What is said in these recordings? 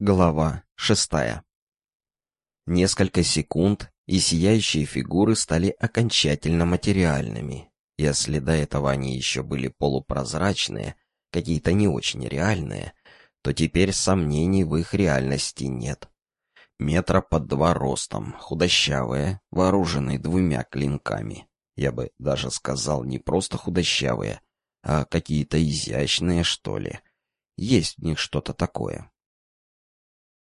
Глава шестая. Несколько секунд, и сияющие фигуры стали окончательно материальными. Если до этого они еще были полупрозрачные, какие-то не очень реальные, то теперь сомнений в их реальности нет. Метра под два ростом, худощавые, вооруженные двумя клинками. Я бы даже сказал, не просто худощавые, а какие-то изящные, что ли. Есть в них что-то такое.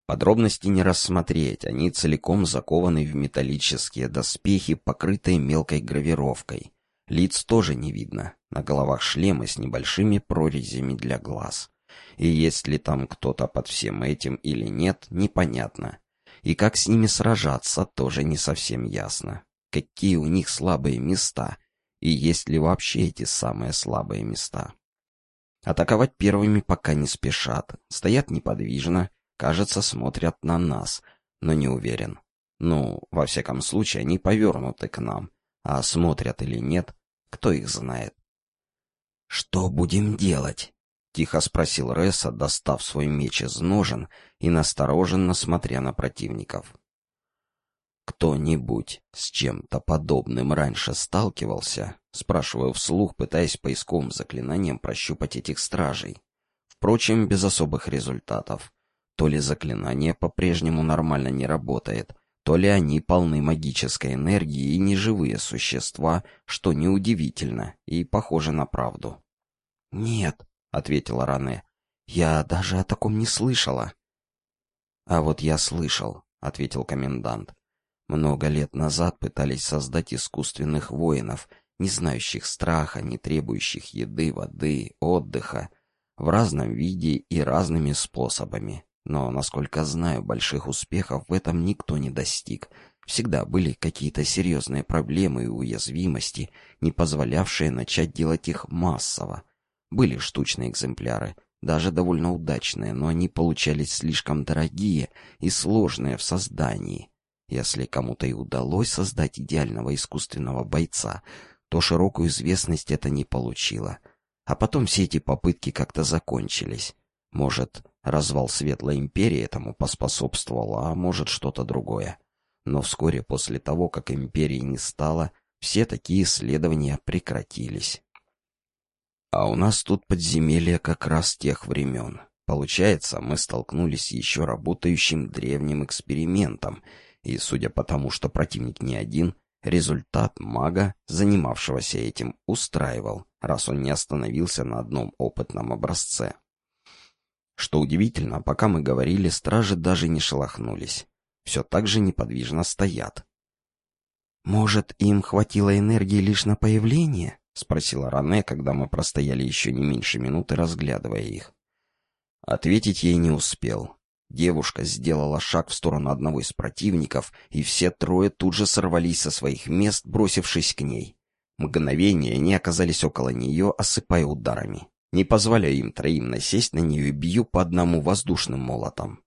Подробности не рассмотреть, они целиком закованы в металлические доспехи, покрытые мелкой гравировкой. Лиц тоже не видно, на головах шлемы с небольшими прорезями для глаз. И есть ли там кто-то под всем этим или нет, непонятно. И как с ними сражаться, тоже не совсем ясно. Какие у них слабые места, и есть ли вообще эти самые слабые места. Атаковать первыми пока не спешат, стоят неподвижно, Кажется, смотрят на нас, но не уверен. Ну, во всяком случае, они повернуты к нам. А смотрят или нет, кто их знает. «Что будем делать?» — тихо спросил Ресса, достав свой меч из ножен и настороженно смотря на противников. «Кто-нибудь с чем-то подобным раньше сталкивался?» — спрашиваю вслух, пытаясь поисковым заклинанием прощупать этих стражей. Впрочем, без особых результатов. То ли заклинание по-прежнему нормально не работает, то ли они полны магической энергии и неживые существа, что неудивительно и похоже на правду. «Нет», — ответила Ране, — «я даже о таком не слышала». «А вот я слышал», — ответил комендант. «Много лет назад пытались создать искусственных воинов, не знающих страха, не требующих еды, воды, отдыха, в разном виде и разными способами. Но, насколько знаю, больших успехов в этом никто не достиг. Всегда были какие-то серьезные проблемы и уязвимости, не позволявшие начать делать их массово. Были штучные экземпляры, даже довольно удачные, но они получались слишком дорогие и сложные в создании. Если кому-то и удалось создать идеального искусственного бойца, то широкую известность это не получило. А потом все эти попытки как-то закончились. Может, развал Светлой Империи этому поспособствовал, а может, что-то другое. Но вскоре после того, как Империи не стало, все такие исследования прекратились. А у нас тут подземелье как раз тех времен. Получается, мы столкнулись с еще работающим древним экспериментом, и, судя по тому, что противник не один, результат мага, занимавшегося этим, устраивал, раз он не остановился на одном опытном образце. Что удивительно, пока мы говорили, стражи даже не шелохнулись. Все так же неподвижно стоят. «Может, им хватило энергии лишь на появление?» — спросила Ране, когда мы простояли еще не меньше минуты, разглядывая их. Ответить ей не успел. Девушка сделала шаг в сторону одного из противников, и все трое тут же сорвались со своих мест, бросившись к ней. Мгновение они оказались около нее, осыпая ударами. Не позволяю им троим насесть на нее и бью по одному воздушным молотом.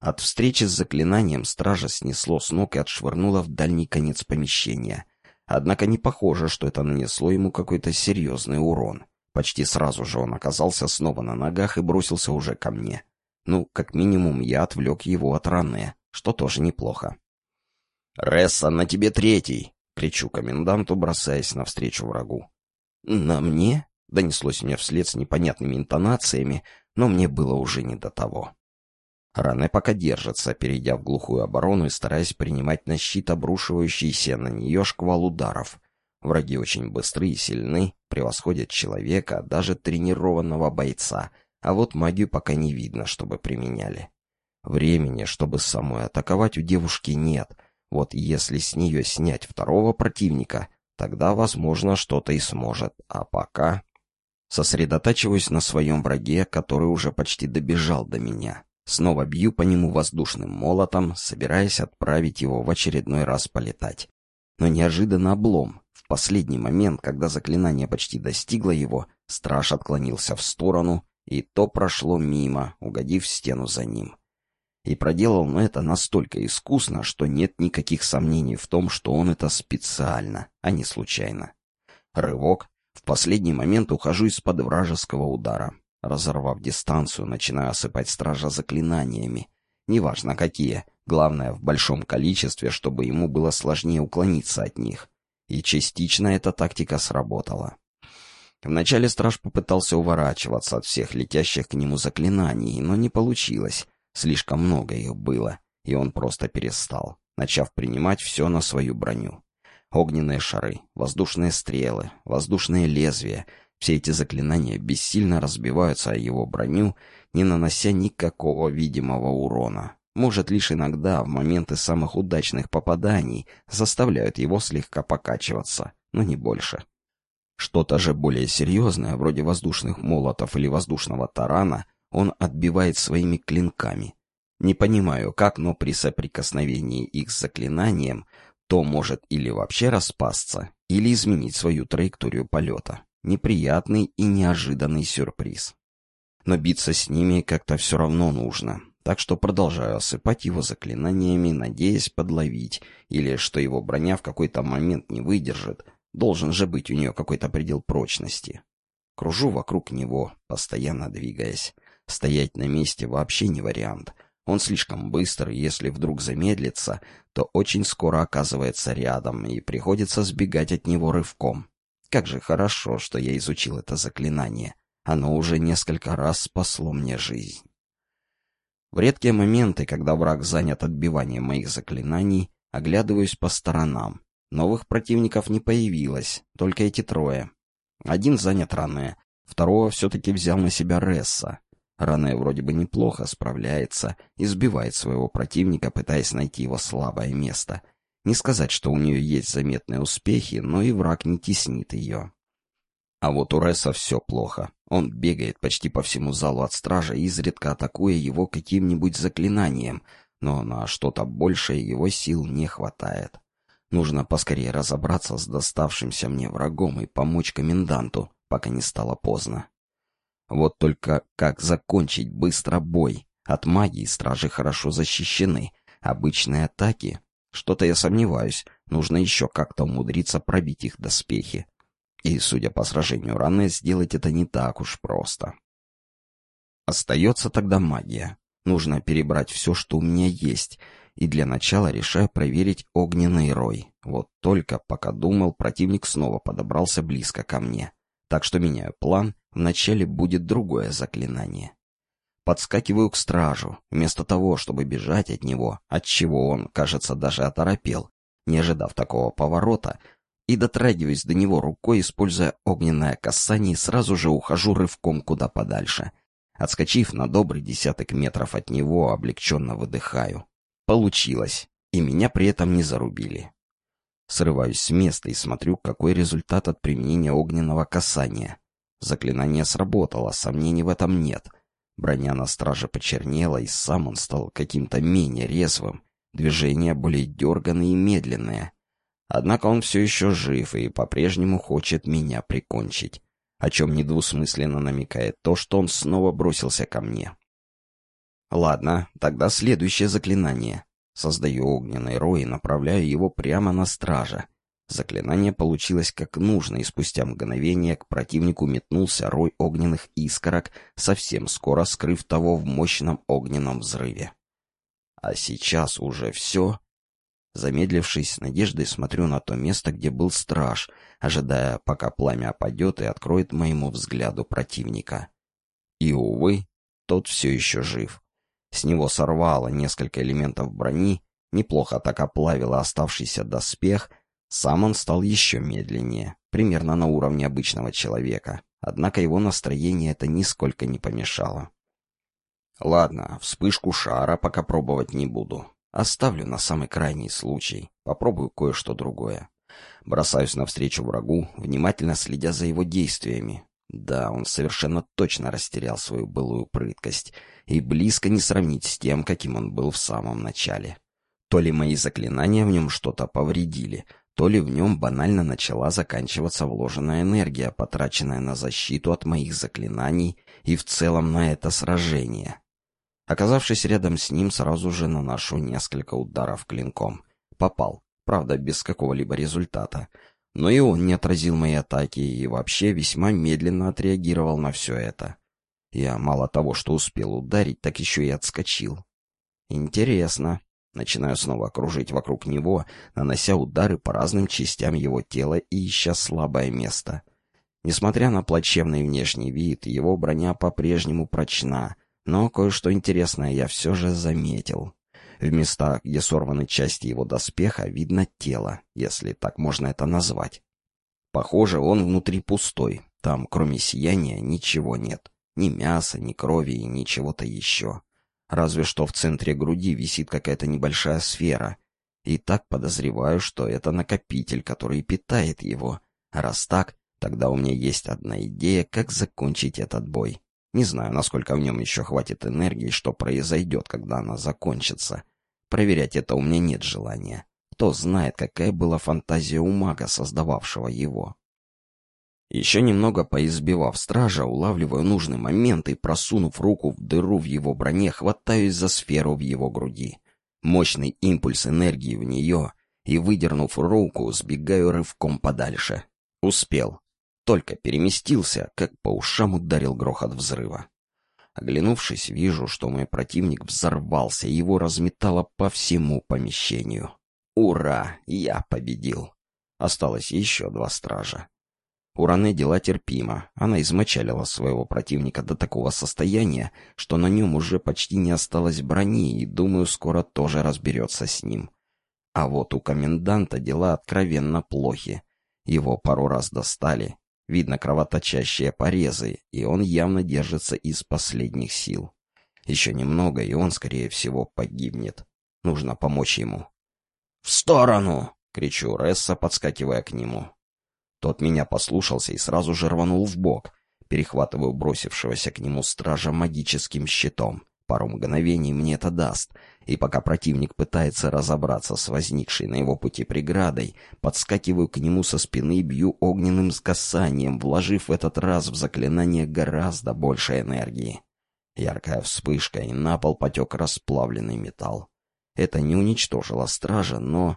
От встречи с заклинанием стража снесло с ног и отшвырнуло в дальний конец помещения. Однако не похоже, что это нанесло ему какой-то серьезный урон. Почти сразу же он оказался снова на ногах и бросился уже ко мне. Ну, как минимум, я отвлек его от раны, что тоже неплохо. «Ресса, на тебе третий!» — кричу коменданту, бросаясь навстречу врагу. «На мне?» Донеслось мне вслед с непонятными интонациями, но мне было уже не до того. Ране пока держится, перейдя в глухую оборону и стараясь принимать на щит обрушивающийся на нее шквал ударов. Враги очень быстры и сильны, превосходят человека, даже тренированного бойца, а вот магию пока не видно, чтобы применяли. Времени, чтобы самой атаковать, у девушки нет. Вот если с нее снять второго противника, тогда, возможно, что-то и сможет. А пока... Сосредотачиваюсь на своем враге, который уже почти добежал до меня. Снова бью по нему воздушным молотом, собираясь отправить его в очередной раз полетать. Но неожиданно облом. В последний момент, когда заклинание почти достигло его, страж отклонился в сторону, и то прошло мимо, угодив в стену за ним. И проделал он это настолько искусно, что нет никаких сомнений в том, что он это специально, а не случайно. Рывок, в последний момент ухожу из-под вражеского удара. Разорвав дистанцию, начинаю осыпать стража заклинаниями. неважно какие, главное в большом количестве, чтобы ему было сложнее уклониться от них. И частично эта тактика сработала. Вначале страж попытался уворачиваться от всех летящих к нему заклинаний, но не получилось. Слишком много их было, и он просто перестал, начав принимать все на свою броню. Огненные шары, воздушные стрелы, воздушные лезвия — все эти заклинания бессильно разбиваются о его броню, не нанося никакого видимого урона. Может, лишь иногда, в моменты самых удачных попаданий, заставляют его слегка покачиваться, но не больше. Что-то же более серьезное, вроде воздушных молотов или воздушного тарана, он отбивает своими клинками. Не понимаю, как, но при соприкосновении их с заклинанием то может или вообще распасться, или изменить свою траекторию полета. Неприятный и неожиданный сюрприз. Но биться с ними как-то все равно нужно, так что продолжаю осыпать его заклинаниями, надеясь подловить, или что его броня в какой-то момент не выдержит, должен же быть у нее какой-то предел прочности. Кружу вокруг него, постоянно двигаясь. Стоять на месте вообще не вариант. Он слишком быстр, и если вдруг замедлится, то очень скоро оказывается рядом, и приходится сбегать от него рывком. Как же хорошо, что я изучил это заклинание. Оно уже несколько раз спасло мне жизнь. В редкие моменты, когда враг занят отбиванием моих заклинаний, оглядываюсь по сторонам. Новых противников не появилось, только эти трое. Один занят Ране, второго все-таки взял на себя Ресса. Ране вроде бы неплохо справляется, избивает своего противника, пытаясь найти его слабое место. Не сказать, что у нее есть заметные успехи, но и враг не теснит ее. А вот у Ресса все плохо. Он бегает почти по всему залу от стража, изредка атакуя его каким-нибудь заклинанием, но на что-то большее его сил не хватает. Нужно поскорее разобраться с доставшимся мне врагом и помочь коменданту, пока не стало поздно. Вот только как закончить быстро бой? От магии стражи хорошо защищены. Обычные атаки? Что-то я сомневаюсь. Нужно еще как-то умудриться пробить их доспехи. И, судя по сражению раны, сделать это не так уж просто. Остается тогда магия. Нужно перебрать все, что у меня есть, и для начала решаю проверить огненный рой. Вот только, пока думал, противник снова подобрался близко ко мне. Так что меняю план, вначале будет другое заклинание. Подскакиваю к стражу, вместо того, чтобы бежать от него, от чего он, кажется, даже оторопел. Не ожидав такого поворота, и дотрагиваюсь до него рукой, используя огненное касание, сразу же ухожу рывком куда подальше. Отскочив на добрый десяток метров от него, облегченно выдыхаю. Получилось, и меня при этом не зарубили. Срываюсь с места и смотрю, какой результат от применения огненного касания. Заклинание сработало, сомнений в этом нет. Броня на страже почернела, и сам он стал каким-то менее резвым. Движения более дерганные и медленные. Однако он все еще жив и по-прежнему хочет меня прикончить, о чем недвусмысленно намекает то, что он снова бросился ко мне. Ладно, тогда следующее заклинание. Создаю огненный рой и направляю его прямо на стража. Заклинание получилось как нужно, и спустя мгновение к противнику метнулся рой огненных искорок, совсем скоро скрыв того в мощном огненном взрыве. А сейчас уже все Замедлившись, надеждой смотрю на то место, где был страж, ожидая, пока пламя опадет и откроет моему взгляду противника. И, увы, тот все еще жив. С него сорвало несколько элементов брони, неплохо так оплавило оставшийся доспех, сам он стал еще медленнее, примерно на уровне обычного человека, однако его настроение это нисколько не помешало. Ладно, вспышку шара пока пробовать не буду. Оставлю на самый крайний случай. Попробую кое-что другое. Бросаюсь навстречу врагу, внимательно следя за его действиями. Да, он совершенно точно растерял свою былую прыткость и близко не сравнить с тем, каким он был в самом начале. То ли мои заклинания в нем что-то повредили, то ли в нем банально начала заканчиваться вложенная энергия, потраченная на защиту от моих заклинаний и в целом на это сражение. Оказавшись рядом с ним, сразу же наношу несколько ударов клинком. Попал, правда, без какого-либо результата. Но и он не отразил мои атаки и вообще весьма медленно отреагировал на все это. Я мало того, что успел ударить, так еще и отскочил. Интересно. Начинаю снова кружить вокруг него, нанося удары по разным частям его тела и ища слабое место. Несмотря на плачевный внешний вид, его броня по-прежнему прочна, но кое-что интересное я все же заметил. В местах, где сорваны части его доспеха, видно тело, если так можно это назвать. Похоже, он внутри пустой. Там, кроме сияния, ничего нет. Ни мяса, ни крови и ничего-то еще. Разве что в центре груди висит какая-то небольшая сфера. И так подозреваю, что это накопитель, который питает его. Раз так, тогда у меня есть одна идея, как закончить этот бой. Не знаю, насколько в нем еще хватит энергии, что произойдет, когда она закончится. Проверять это у меня нет желания. Кто знает, какая была фантазия у мага, создававшего его. Еще немного поизбивав стража, улавливаю нужный момент и, просунув руку в дыру в его броне, хватаюсь за сферу в его груди. Мощный импульс энергии в нее, и, выдернув руку, сбегаю рывком подальше. Успел. Только переместился, как по ушам ударил грохот взрыва. Оглянувшись, вижу, что мой противник взорвался, его разметало по всему помещению. Ура! Я победил! Осталось еще два стража. У Раны дела терпимо. Она измочалила своего противника до такого состояния, что на нем уже почти не осталось брони, и, думаю, скоро тоже разберется с ним. А вот у коменданта дела откровенно плохи. Его пару раз достали. Видно кровоточащие порезы, и он явно держится из последних сил. Еще немного, и он, скорее всего, погибнет. Нужно помочь ему. «В сторону!» — кричу Ресса, подскакивая к нему. Тот меня послушался и сразу же рванул в бок. Перехватываю бросившегося к нему стража магическим щитом. Пару мгновений мне это даст, и пока противник пытается разобраться с возникшей на его пути преградой, подскакиваю к нему со спины и бью огненным скасанием, вложив в этот раз в заклинание гораздо больше энергии. Яркая вспышка, и на пол потек расплавленный металл. Это не уничтожило стража, но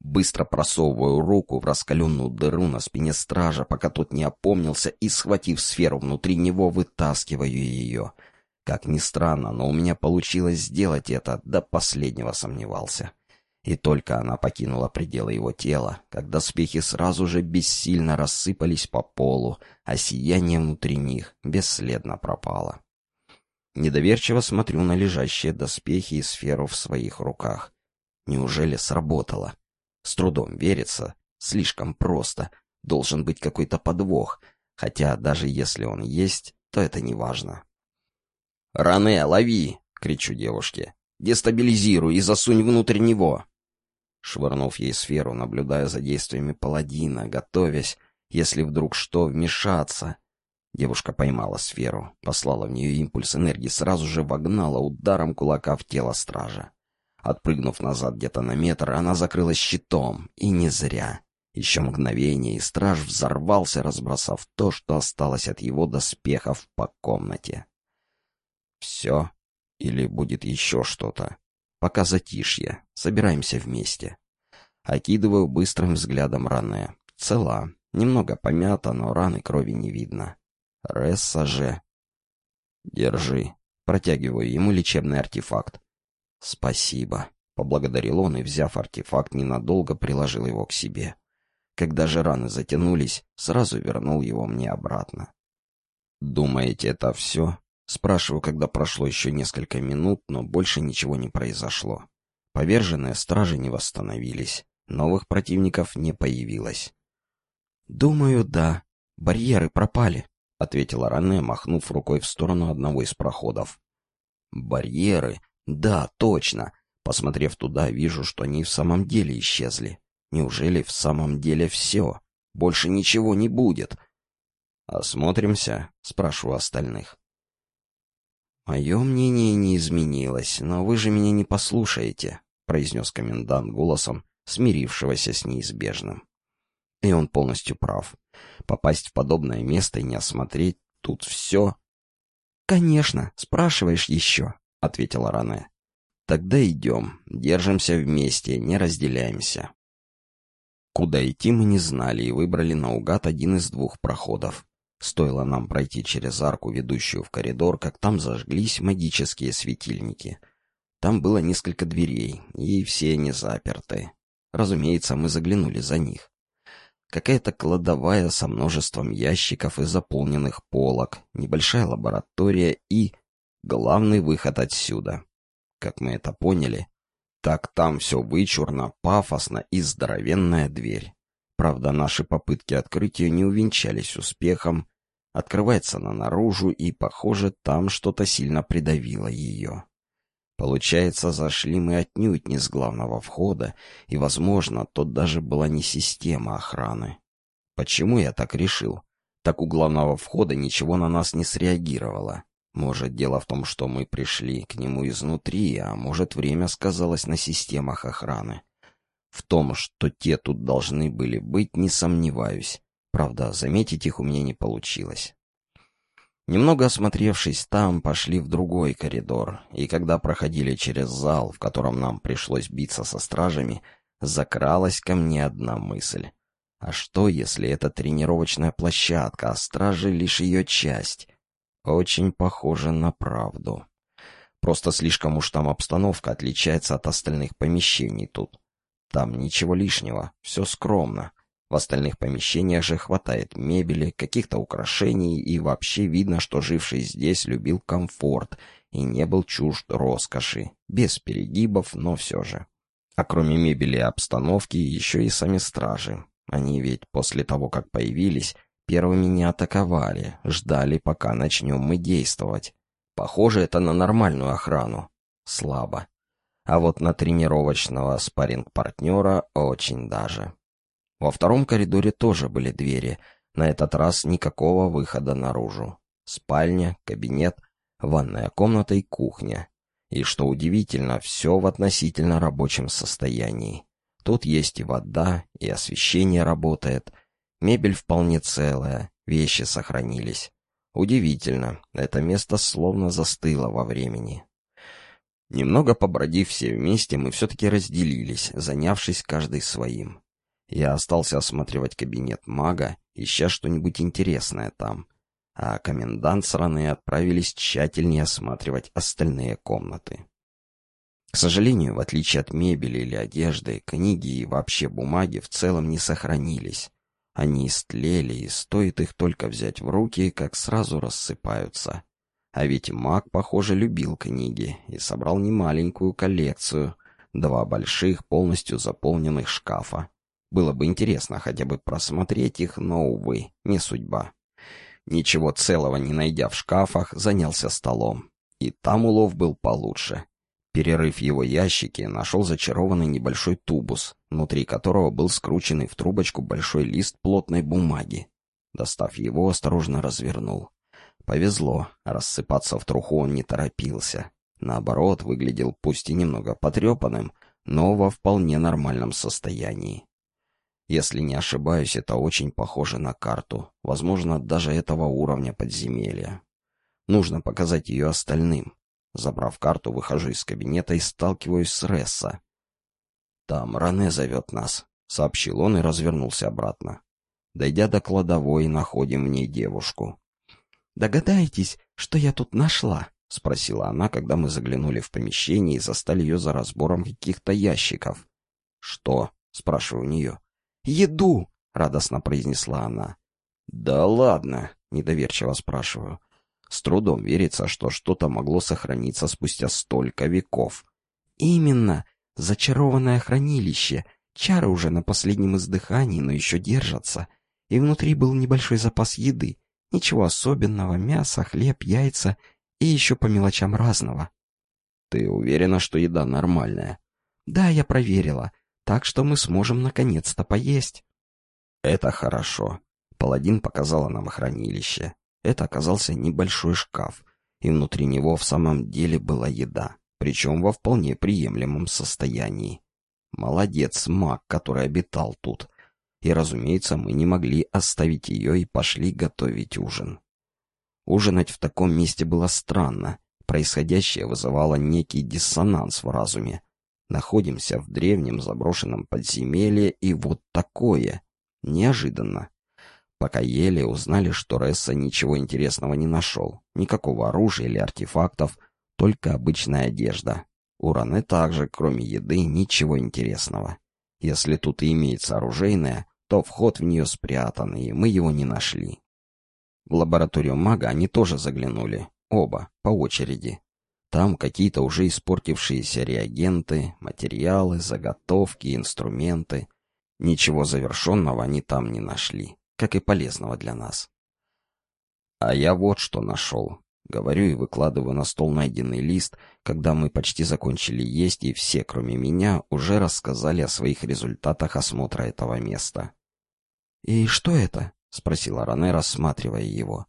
Быстро просовываю руку в раскаленную дыру на спине стража, пока тот не опомнился, и, схватив сферу внутри него, вытаскиваю ее. Как ни странно, но у меня получилось сделать это, до последнего сомневался. И только она покинула пределы его тела, как доспехи сразу же бессильно рассыпались по полу, а сияние внутри них бесследно пропало. Недоверчиво смотрю на лежащие доспехи и сферу в своих руках. Неужели сработало? С трудом верится. Слишком просто. Должен быть какой-то подвох. Хотя даже если он есть, то это не важно. «Ране, лови!» — кричу девушке. «Дестабилизируй и засунь внутрь него!» Швырнув ей сферу, наблюдая за действиями паладина, готовясь, если вдруг что, вмешаться. Девушка поймала сферу, послала в нее импульс энергии, сразу же вогнала ударом кулака в тело стража. Отпрыгнув назад где-то на метр, она закрылась щитом. И не зря. Еще мгновение, и страж взорвался, разбросав то, что осталось от его доспехов по комнате. Все? Или будет еще что-то? Пока затишье. Собираемся вместе. Окидываю быстрым взглядом Ране. Цела. Немного помята, но раны крови не видно. Ресса же... Держи. Протягиваю ему лечебный артефакт. «Спасибо», — поблагодарил он и, взяв артефакт, ненадолго приложил его к себе. Когда же раны затянулись, сразу вернул его мне обратно. «Думаете, это все?» Спрашиваю, когда прошло еще несколько минут, но больше ничего не произошло. Поверженные стражи не восстановились, новых противников не появилось. «Думаю, да. Барьеры пропали», — ответила Ране, махнув рукой в сторону одного из проходов. «Барьеры? Да, точно. Посмотрев туда, вижу, что они в самом деле исчезли. Неужели в самом деле все? Больше ничего не будет. «Осмотримся?» — спрашиваю остальных. «Мое мнение не изменилось, но вы же меня не послушаете», — произнес комендант голосом, смирившегося с неизбежным. И он полностью прав. Попасть в подобное место и не осмотреть тут все... «Конечно, спрашиваешь еще», — ответила Ране. «Тогда идем. Держимся вместе, не разделяемся». Куда идти мы не знали и выбрали наугад один из двух проходов. Стоило нам пройти через арку, ведущую в коридор, как там зажглись магические светильники. Там было несколько дверей, и все они заперты. Разумеется, мы заглянули за них. Какая-то кладовая со множеством ящиков и заполненных полок, небольшая лаборатория и... главный выход отсюда. Как мы это поняли, так там все вычурно, пафосно и здоровенная дверь. Правда, наши попытки открыть ее не увенчались успехом. Открывается она наружу, и, похоже, там что-то сильно придавило ее. Получается, зашли мы отнюдь не с главного входа, и, возможно, тут даже была не система охраны. Почему я так решил? Так у главного входа ничего на нас не среагировало. Может, дело в том, что мы пришли к нему изнутри, а может, время сказалось на системах охраны. В том, что те тут должны были быть, не сомневаюсь. Правда, заметить их у меня не получилось. Немного осмотревшись там, пошли в другой коридор, и когда проходили через зал, в котором нам пришлось биться со стражами, закралась ко мне одна мысль. А что, если это тренировочная площадка, а стражи лишь ее часть? Очень похоже на правду. Просто слишком уж там обстановка отличается от остальных помещений тут. Там ничего лишнего, все скромно. В остальных помещениях же хватает мебели, каких-то украшений, и вообще видно, что живший здесь любил комфорт и не был чужд роскоши, без перегибов, но все же. А кроме мебели и обстановки, еще и сами стражи. Они ведь после того, как появились, первыми не атаковали, ждали, пока начнем мы действовать. Похоже это на нормальную охрану. Слабо. А вот на тренировочного спарринг-партнера очень даже. Во втором коридоре тоже были двери, на этот раз никакого выхода наружу. Спальня, кабинет, ванная комната и кухня. И что удивительно, все в относительно рабочем состоянии. Тут есть и вода, и освещение работает. Мебель вполне целая, вещи сохранились. Удивительно, это место словно застыло во времени. Немного побродив все вместе, мы все-таки разделились, занявшись каждый своим. Я остался осматривать кабинет мага, ища что-нибудь интересное там, а комендант страны отправились тщательнее осматривать остальные комнаты. К сожалению, в отличие от мебели или одежды, книги и вообще бумаги в целом не сохранились. Они истлели, и стоит их только взять в руки, как сразу рассыпаются. А ведь маг, похоже, любил книги и собрал немаленькую коллекцию, два больших, полностью заполненных шкафа. Было бы интересно хотя бы просмотреть их, но, увы, не судьба. Ничего целого не найдя в шкафах, занялся столом. И там улов был получше. Перерыв его ящики, нашел зачарованный небольшой тубус, внутри которого был скрученный в трубочку большой лист плотной бумаги. Достав его, осторожно развернул. Повезло, рассыпаться в труху он не торопился. Наоборот, выглядел пусть и немного потрепанным, но во вполне нормальном состоянии. Если не ошибаюсь, это очень похоже на карту, возможно, даже этого уровня подземелья. Нужно показать ее остальным. Забрав карту, выхожу из кабинета и сталкиваюсь с Ресса. «Там Ране зовет нас», — сообщил он и развернулся обратно. Дойдя до кладовой, находим в ней девушку. «Догадаетесь, что я тут нашла?» — спросила она, когда мы заглянули в помещение и застали ее за разбором каких-то ящиков. «Что?» — спрашиваю у нее. «Еду!» — радостно произнесла она. «Да ладно!» — недоверчиво спрашиваю. С трудом верится, что что-то могло сохраниться спустя столько веков. «Именно! Зачарованное хранилище. Чары уже на последнем издыхании, но еще держатся. И внутри был небольшой запас еды. Ничего особенного, мясо, хлеб, яйца и еще по мелочам разного». «Ты уверена, что еда нормальная?» «Да, я проверила так что мы сможем наконец-то поесть. Это хорошо. Паладин показала нам хранилище. Это оказался небольшой шкаф, и внутри него в самом деле была еда, причем во вполне приемлемом состоянии. Молодец маг, который обитал тут. И, разумеется, мы не могли оставить ее и пошли готовить ужин. Ужинать в таком месте было странно. Происходящее вызывало некий диссонанс в разуме. Находимся в древнем заброшенном подземелье, и вот такое. Неожиданно. Пока ели, узнали, что Ресса ничего интересного не нашел. Никакого оружия или артефактов, только обычная одежда. У Раны также, кроме еды, ничего интересного. Если тут и имеется оружейная, то вход в нее спрятан, и мы его не нашли. В лабораторию мага они тоже заглянули, оба, по очереди. Там какие-то уже испортившиеся реагенты, материалы, заготовки, инструменты. Ничего завершенного они там не нашли, как и полезного для нас. А я вот что нашел. Говорю и выкладываю на стол найденный лист, когда мы почти закончили есть, и все, кроме меня, уже рассказали о своих результатах осмотра этого места. «И что это?» — спросила Ране, рассматривая его.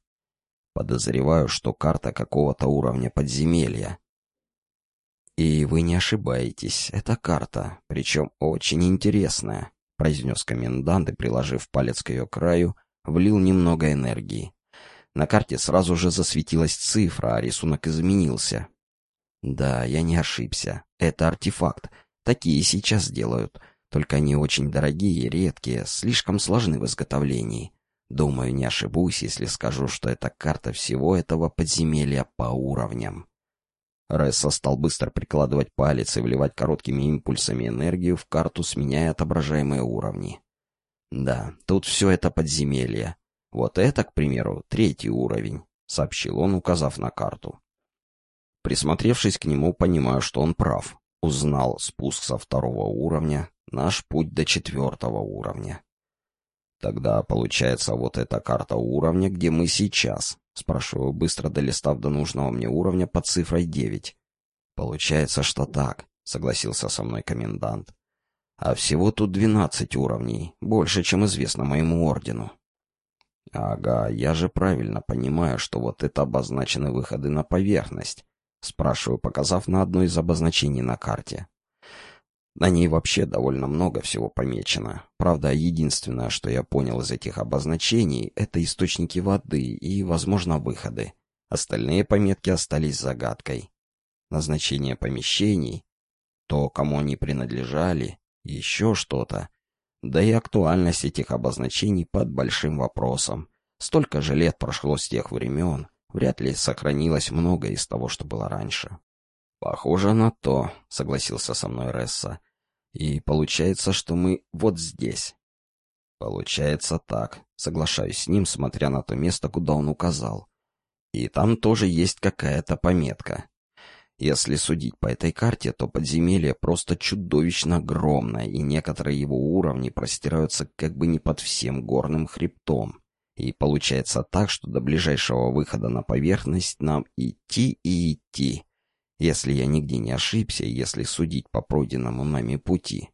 «Подозреваю, что карта какого-то уровня подземелья». «И вы не ошибаетесь, это карта, причем очень интересная», — произнес комендант и, приложив палец к ее краю, влил немного энергии. На карте сразу же засветилась цифра, а рисунок изменился. Да, я не ошибся. Это артефакт. Такие сейчас делают. Только они очень дорогие редкие, слишком сложны в изготовлении. Думаю, не ошибусь, если скажу, что это карта всего этого подземелья по уровням. Ресса стал быстро прикладывать палец и вливать короткими импульсами энергию в карту, сменяя отображаемые уровни. Да, тут все это подземелье. Вот это, к примеру, третий уровень, сообщил он, указав на карту. Присмотревшись к нему, понимаю, что он прав. Узнал спуск со второго уровня, наш путь до четвертого уровня. Тогда получается вот эта карта уровня, где мы сейчас. Спрашиваю, быстро долистав до нужного мне уровня под цифрой девять. Получается, что так, согласился со мной комендант. А всего тут двенадцать уровней, больше, чем известно моему ордену. «Ага, я же правильно понимаю, что вот это обозначены выходы на поверхность», — спрашиваю, показав на одно из обозначений на карте. На ней вообще довольно много всего помечено. Правда, единственное, что я понял из этих обозначений, это источники воды и, возможно, выходы. Остальные пометки остались загадкой. Назначение помещений, то, кому они принадлежали, еще что-то. Да и актуальность этих обозначений под большим вопросом. Столько же лет прошло с тех времен, вряд ли сохранилось многое из того, что было раньше. «Похоже на то», — согласился со мной Ресса. «И получается, что мы вот здесь». «Получается так», — соглашаюсь с ним, смотря на то место, куда он указал. «И там тоже есть какая-то пометка. Если судить по этой карте, то подземелье просто чудовищно огромное, и некоторые его уровни простираются как бы не под всем горным хребтом. И получается так, что до ближайшего выхода на поверхность нам идти и идти, если я нигде не ошибся, если судить по пройденному нами пути.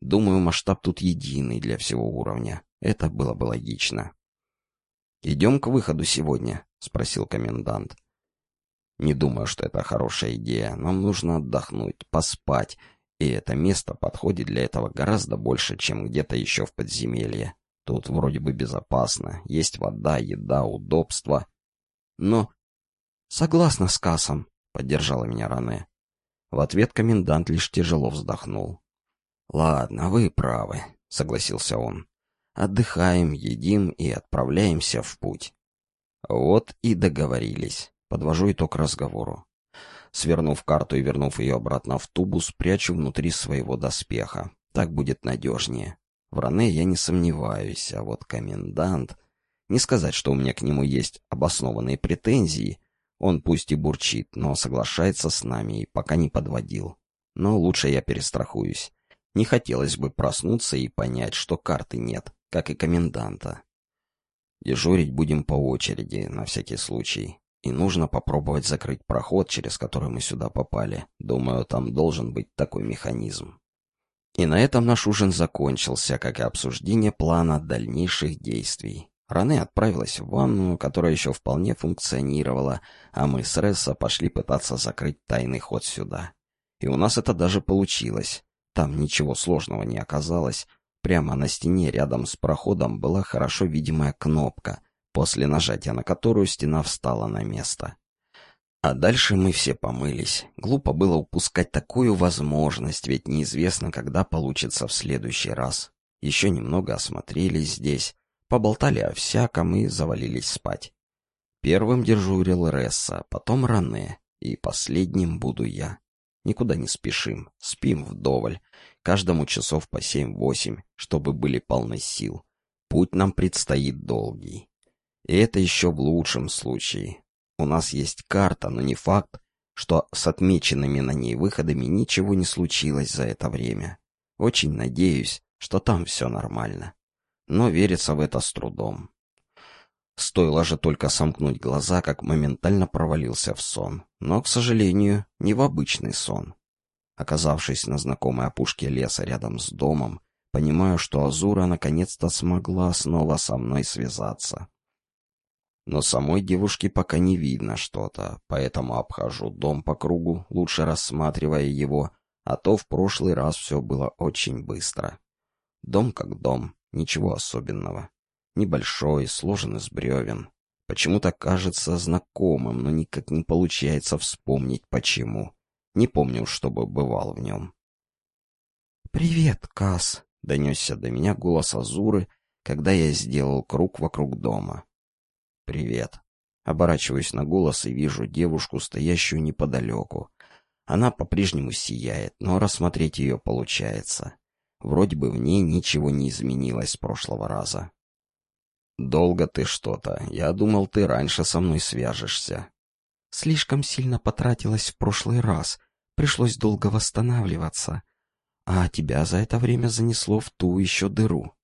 Думаю, масштаб тут единый для всего уровня. Это было бы логично. «Идем к выходу сегодня?» — спросил комендант. Не думаю, что это хорошая идея. Нам нужно отдохнуть, поспать. И это место подходит для этого гораздо больше, чем где-то еще в подземелье. Тут вроде бы безопасно, есть вода, еда, удобства. Но... Согласна с Кассом, поддержала меня Ране. В ответ комендант лишь тяжело вздохнул. «Ладно, вы правы», — согласился он. «Отдыхаем, едим и отправляемся в путь». Вот и договорились. Подвожу итог разговору. Свернув карту и вернув ее обратно в тубус, прячу внутри своего доспеха. Так будет надежнее. В Ране я не сомневаюсь, а вот комендант... Не сказать, что у меня к нему есть обоснованные претензии. Он пусть и бурчит, но соглашается с нами и пока не подводил. Но лучше я перестрахуюсь. Не хотелось бы проснуться и понять, что карты нет, как и коменданта. Дежурить будем по очереди, на всякий случай. И нужно попробовать закрыть проход, через который мы сюда попали. Думаю, там должен быть такой механизм. И на этом наш ужин закончился, как и обсуждение плана дальнейших действий. Ране отправилась в ванну, которая еще вполне функционировала, а мы с Ресса пошли пытаться закрыть тайный ход сюда. И у нас это даже получилось. Там ничего сложного не оказалось. Прямо на стене рядом с проходом была хорошо видимая кнопка, после нажатия на которую стена встала на место. А дальше мы все помылись. Глупо было упускать такую возможность, ведь неизвестно, когда получится в следующий раз. Еще немного осмотрелись здесь, поболтали о всяком и завалились спать. Первым дежурил Ресса, потом Ране, и последним буду я. Никуда не спешим, спим вдоволь. Каждому часов по семь-восемь, чтобы были полны сил. Путь нам предстоит долгий. И это еще в лучшем случае. У нас есть карта, но не факт, что с отмеченными на ней выходами ничего не случилось за это время. Очень надеюсь, что там все нормально. Но верится в это с трудом. Стоило же только сомкнуть глаза, как моментально провалился в сон. Но, к сожалению, не в обычный сон. Оказавшись на знакомой опушке леса рядом с домом, понимаю, что Азура наконец-то смогла снова со мной связаться. Но самой девушки пока не видно что-то, поэтому обхожу дом по кругу, лучше рассматривая его, а то в прошлый раз все было очень быстро. Дом как дом, ничего особенного. Небольшой, сложен из бревен. Почему-то кажется знакомым, но никак не получается вспомнить, почему. Не помню, чтобы бывал в нем. «Привет, Кас», — донесся до меня голос Азуры, когда я сделал круг вокруг дома. «Привет». Оборачиваюсь на голос и вижу девушку, стоящую неподалеку. Она по-прежнему сияет, но рассмотреть ее получается. Вроде бы в ней ничего не изменилось с прошлого раза. «Долго ты что-то. Я думал, ты раньше со мной свяжешься». «Слишком сильно потратилась в прошлый раз. Пришлось долго восстанавливаться. А тебя за это время занесло в ту еще дыру».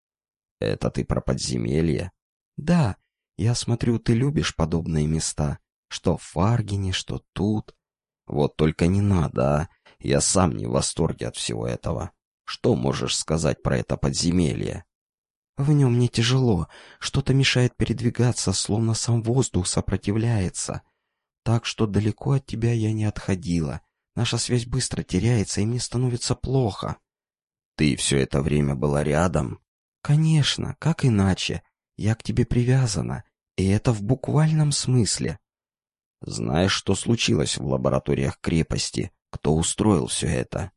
«Это ты про подземелье?» «Да. Я смотрю, ты любишь подобные места. Что в Фаргине, что тут». «Вот только не надо, а. Я сам не в восторге от всего этого. Что можешь сказать про это подземелье?» В нем не тяжело, что-то мешает передвигаться, словно сам воздух сопротивляется. Так что далеко от тебя я не отходила. Наша связь быстро теряется, и мне становится плохо. Ты все это время была рядом? Конечно, как иначе? Я к тебе привязана, и это в буквальном смысле. Знаешь, что случилось в лабораториях крепости? Кто устроил все это?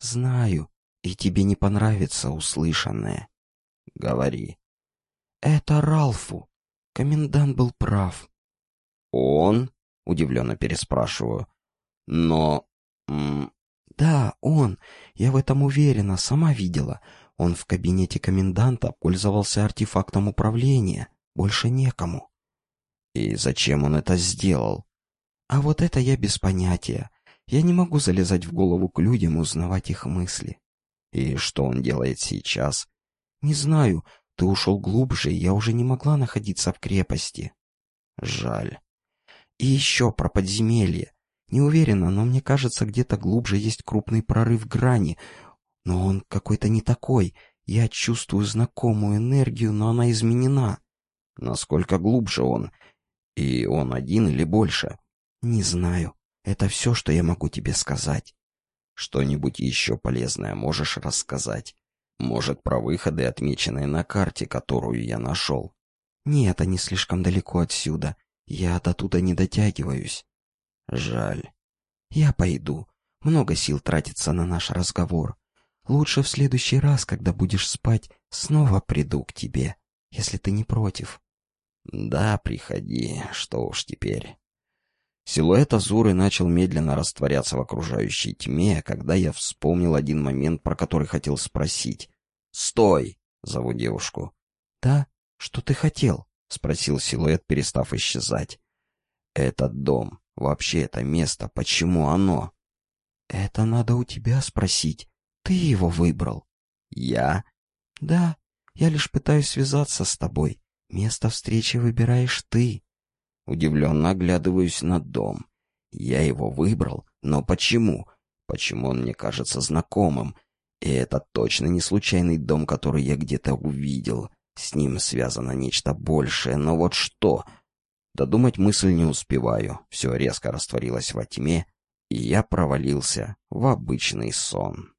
Знаю, и тебе не понравится услышанное. Говори. Это Ралфу. Комендант был прав. Он? Удивленно переспрашиваю. Но... Да, он. Я в этом уверена, сама видела. Он в кабинете коменданта пользовался артефактом управления. Больше некому. И зачем он это сделал? А вот это я без понятия. Я не могу залезать в голову к людям и узнавать их мысли. И что он делает сейчас? «Не знаю. Ты ушел глубже, и я уже не могла находиться в крепости». «Жаль». «И еще про подземелье. Не уверена, но мне кажется, где-то глубже есть крупный прорыв грани. Но он какой-то не такой. Я чувствую знакомую энергию, но она изменена». «Насколько глубже он? И он один или больше?» «Не знаю. Это все, что я могу тебе сказать». «Что-нибудь еще полезное можешь рассказать?» Может, про выходы, отмеченные на карте, которую я нашел? Нет, они слишком далеко отсюда. Я до туда не дотягиваюсь. Жаль. Я пойду. Много сил тратится на наш разговор. Лучше в следующий раз, когда будешь спать, снова приду к тебе, если ты не против. Да, приходи, что уж теперь. Силуэт Азуры начал медленно растворяться в окружающей тьме, когда я вспомнил один момент, про который хотел спросить. «Стой!» — зову девушку. «Да? Что ты хотел?» — спросил силуэт, перестав исчезать. «Этот дом, вообще это место, почему оно?» «Это надо у тебя спросить. Ты его выбрал». «Я?» «Да, я лишь пытаюсь связаться с тобой. Место встречи выбираешь ты». Удивленно оглядываюсь на дом. Я его выбрал, но почему? Почему он мне кажется знакомым? И это точно не случайный дом, который я где-то увидел. С ним связано нечто большее, но вот что? Додумать мысль не успеваю. Все резко растворилось во тьме, и я провалился в обычный сон.